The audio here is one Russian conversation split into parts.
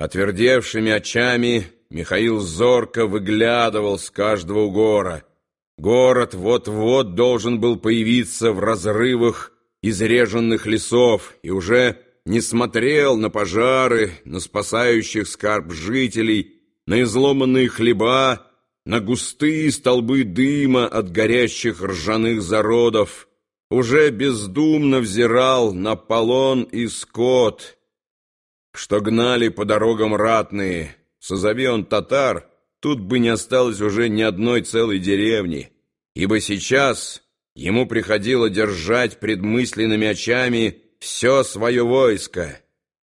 Отвердевшими очами Михаил зорко выглядывал с каждого угора. Город вот-вот должен был появиться в разрывах изреженных лесов и уже не смотрел на пожары, на спасающих скарб жителей, на изломанные хлеба, на густые столбы дыма от горящих ржаных зародов, уже бездумно взирал на полон и скот, что гнали по дорогам ратные. Созови он татар, тут бы не осталось уже ни одной целой деревни, ибо сейчас ему приходило держать пред мысленными очами все свое войско,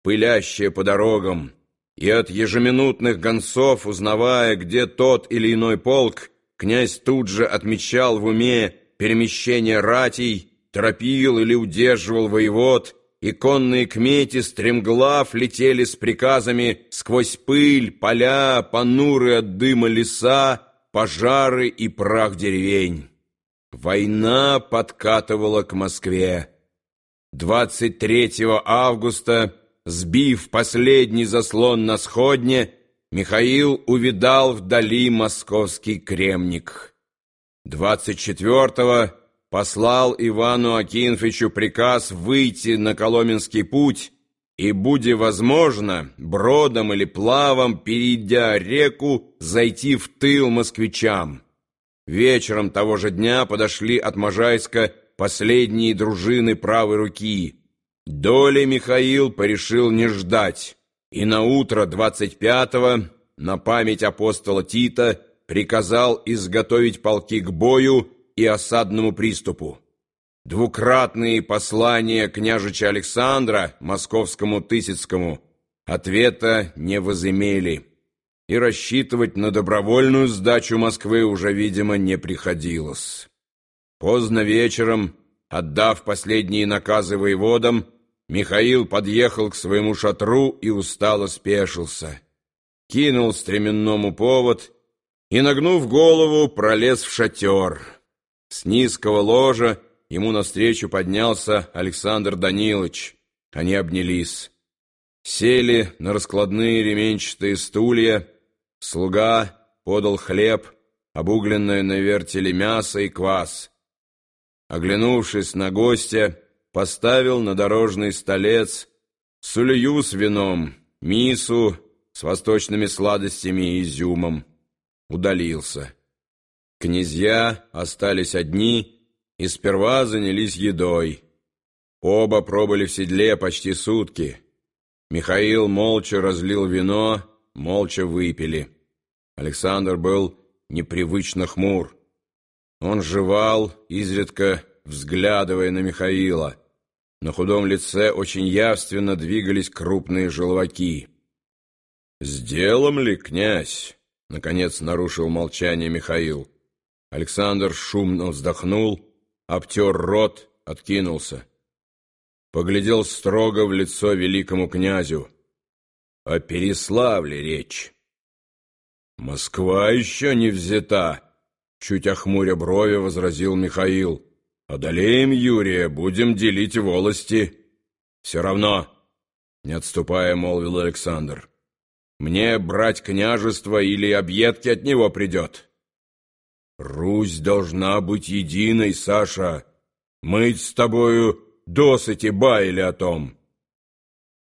пылящее по дорогам, и от ежеминутных гонцов, узнавая, где тот или иной полк, князь тут же отмечал в уме перемещение ратей, торопил или удерживал воевод, и конные кмети стремглав летели с приказами сквозь пыль, поля, понуры от дыма леса, пожары и прах деревень. Война подкатывала к Москве. 23 августа, сбив последний заслон на сходне, Михаил увидал вдали московский кремник. 24-го послал Ивану Акинфичу приказ выйти на Коломенский путь и, будь возможно, бродом или плавом, перейдя реку, зайти в тыл москвичам. Вечером того же дня подошли от Можайска последние дружины правой руки. Доли Михаил порешил не ждать, и на утро 25-го на память апостола Тита приказал изготовить полки к бою и осадному приступу. Двукратные послания княжича Александра московскому Тысяцкому ответа не возымели, и рассчитывать на добровольную сдачу Москвы уже, видимо, не приходилось. Поздно вечером, отдав последние наказы воеводам, Михаил подъехал к своему шатру и устало спешился. Кинул стременному повод и, нагнув голову, пролез в шатер. С низкого ложа ему навстречу поднялся Александр Данилович. Они обнялись. Сели на раскладные ременчатые стулья. Слуга подал хлеб, обугленное на вертеле мясо и квас — оглянувшись на гостя, поставил на дорожный столец сулью с вином, мису с восточными сладостями и изюмом. Удалился. Князья остались одни и сперва занялись едой. Оба пробыли в седле почти сутки. Михаил молча разлил вино, молча выпили. Александр был непривычно хмур. Он жевал, изредка взглядывая на Михаила. На худом лице очень явственно двигались крупные желваки. «С делом ли, князь?» — наконец нарушил молчание Михаил. Александр шумно вздохнул, обтер рот, откинулся. Поглядел строго в лицо великому князю. «О Переславле речь». «Москва еще не взята», Чуть охмуря брови, возразил Михаил. «Одолеем Юрия, будем делить волости». «Все равно», — не отступая, молвил Александр. «Мне брать княжество или объедки от него придет». «Русь должна быть единой, Саша. Мы с тобою досыти баяли о том».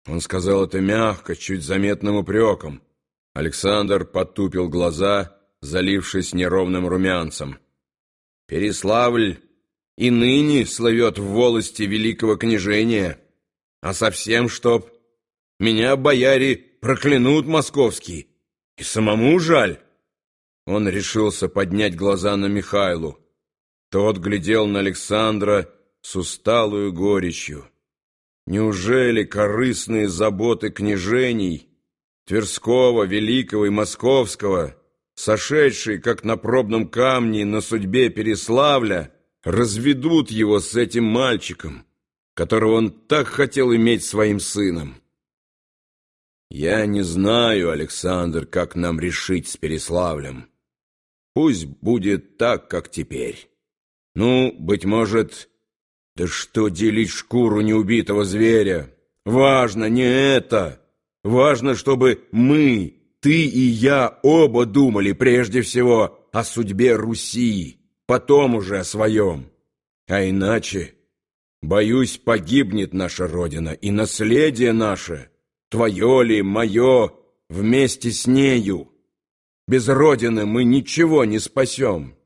Он сказал это мягко, чуть заметным упреком. Александр потупил глаза залившись неровным румянцем. Переславль и ныне слывет в волости великого княжения, а совсем чтоб меня бояре проклянут московские, и самому жаль. Он решился поднять глаза на Михайлу. Тот глядел на Александра с усталую горечью. Неужели корыстные заботы княжений Тверского, Великого и Московского — сошедшие, как на пробном камне, на судьбе Переславля, разведут его с этим мальчиком, которого он так хотел иметь своим сыном. Я не знаю, Александр, как нам решить с Переславлем. Пусть будет так, как теперь. Ну, быть может, да что делить шкуру неубитого зверя? Важно не это. Важно, чтобы мы, ты и я оба думали прежде всего о судьбе Руси, потом уже о своем. А иначе, боюсь, погибнет наша Родина и наследие наше, твое ли, мое, вместе с нею. Без Родины мы ничего не спасем».